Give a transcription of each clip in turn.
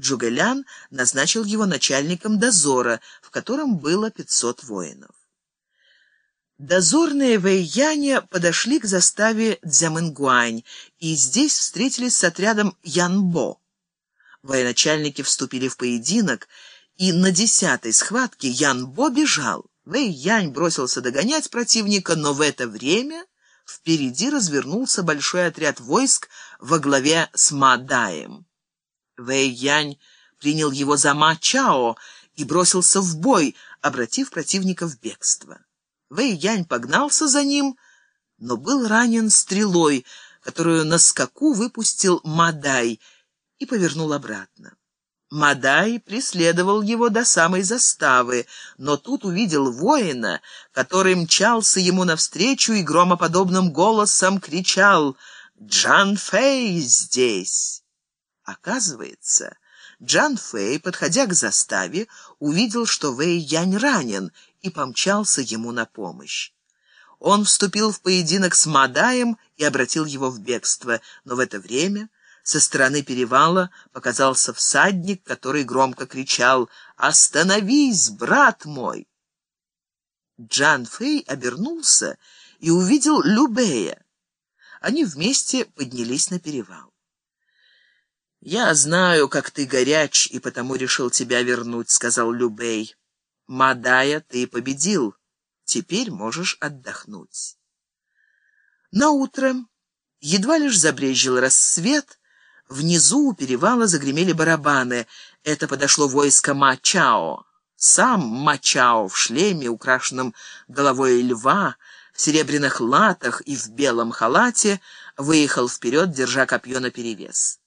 Джугэлян назначил его начальником дозора, в котором было 500 воинов. Дозорные Вэйяне подошли к заставе Дзямынгуань и здесь встретились с отрядом Янбо. Военачальники вступили в поединок, и на десятой схватке Янбо бежал. Вэй-Янь бросился догонять противника, но в это время впереди развернулся большой отряд войск во главе с Мадаем. Вэй-Янь принял его за Ма-Чао и бросился в бой, обратив противника в бегство. Вэй-Янь погнался за ним, но был ранен стрелой, которую на скаку выпустил Мадай и повернул обратно. Мадай преследовал его до самой заставы, но тут увидел воина, который мчался ему навстречу и громоподобным голосом кричал «Джан Фэй здесь!». Оказывается, Джан Фэй, подходя к заставе, увидел, что Вэй Янь ранен, и помчался ему на помощь. Он вступил в поединок с Мадаем и обратил его в бегство, но в это время со стороны перевала показался всадник, который громко кричал «Остановись, брат мой!». Джан Фэй обернулся и увидел Любея. Они вместе поднялись на перевал. «Я знаю, как ты горяч, и потому решил тебя вернуть», — сказал Любей. «Мадая ты победил. Теперь можешь отдохнуть». На утро едва лишь забрезжил рассвет, Внизу у перевала загремели барабаны. Это подошло войско Мачао. Сам Мачао в шлеме, украшенном головой льва, в серебряных латах и в белом халате, выехал вперед, держа копье наперевес.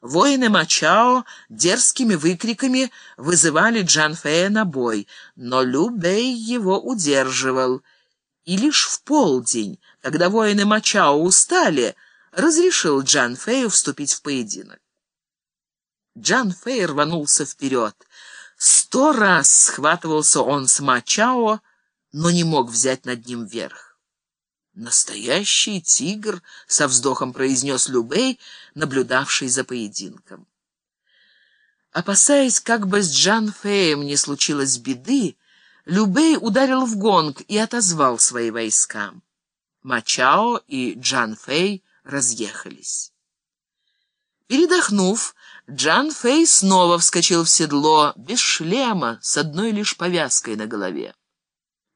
Воины Мачао дерзкими выкриками вызывали Джан Фея на бой, но Лю Бэй его удерживал. И лишь в полдень, когда воины Мачао устали, разрешил Джан Фею вступить в поединок. Джан Фей рванулся вперед. Сто раз схватывался он с Мачао, но не мог взять над ним верх. «Настоящий тигр!» — со вздохом произнес Любей, наблюдавший за поединком. Опасаясь, как бы с Джан Феем не случилось беды, Любей ударил в гонг и отозвал свои войска. Мачао и Джан Фей разъехались. Передохнув, Джан Фэй снова вскочил в седло, без шлема, с одной лишь повязкой на голове.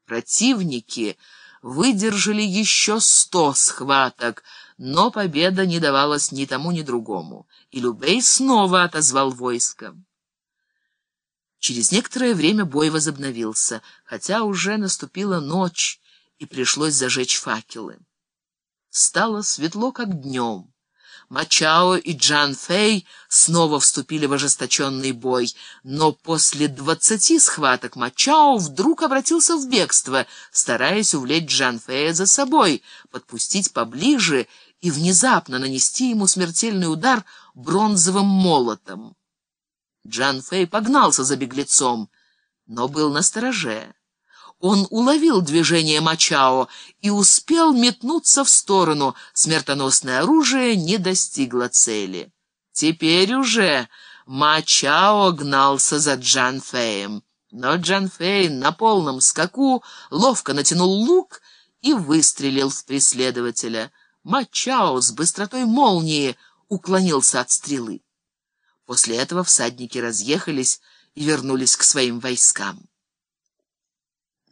Противники выдержали еще сто схваток, но победа не давалась ни тому, ни другому, и Любей снова отозвал войско. Через некоторое время бой возобновился, хотя уже наступила ночь, и пришлось зажечь факелы. Стало светло, как днем. Мачао и Джан Фэй снова вступили в ожесточенный бой, но после двадцати схваток Мачао вдруг обратился в бегство, стараясь увлечь Джан Фэя за собой, подпустить поближе и внезапно нанести ему смертельный удар бронзовым молотом. Джан Фэй погнался за беглецом, но был настороже. Он уловил движение Мачао и успел метнуться в сторону. Смертоносное оружие не достигло цели. Теперь уже Мачао гнался за Джан Феем. Но Джан Фей на полном скаку ловко натянул лук и выстрелил в преследователя. Мачао с быстротой молнии уклонился от стрелы. После этого всадники разъехались и вернулись к своим войскам.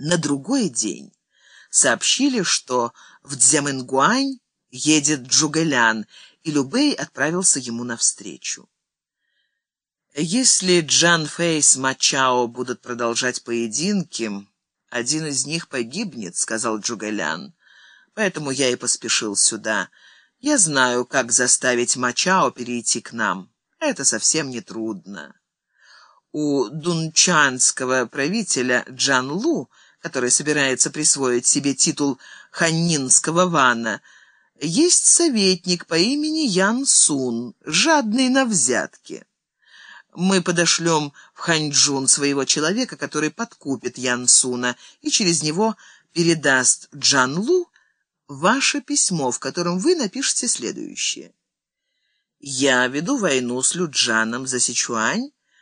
На другой день сообщили, что в Дзямынгуань едет Джугэлян, и Любей отправился ему навстречу. Если Джан Фэй с Мачао будут продолжать поединки, один из них погибнет, сказал Джугэлян. Поэтому я и поспешил сюда. Я знаю, как заставить Мачао перейти к нам. Это совсем не трудно. У дунчанского правителя Джан Лу который собирается присвоить себе титул ханнинского вана, есть советник по имени Ян Сун, жадный на взятки. Мы подошлем в Ханьчжун своего человека, который подкупит Ян Суна и через него передаст Джан Лу ваше письмо, в котором вы напишете следующее. Я веду войну с Люджаном за Сичуань,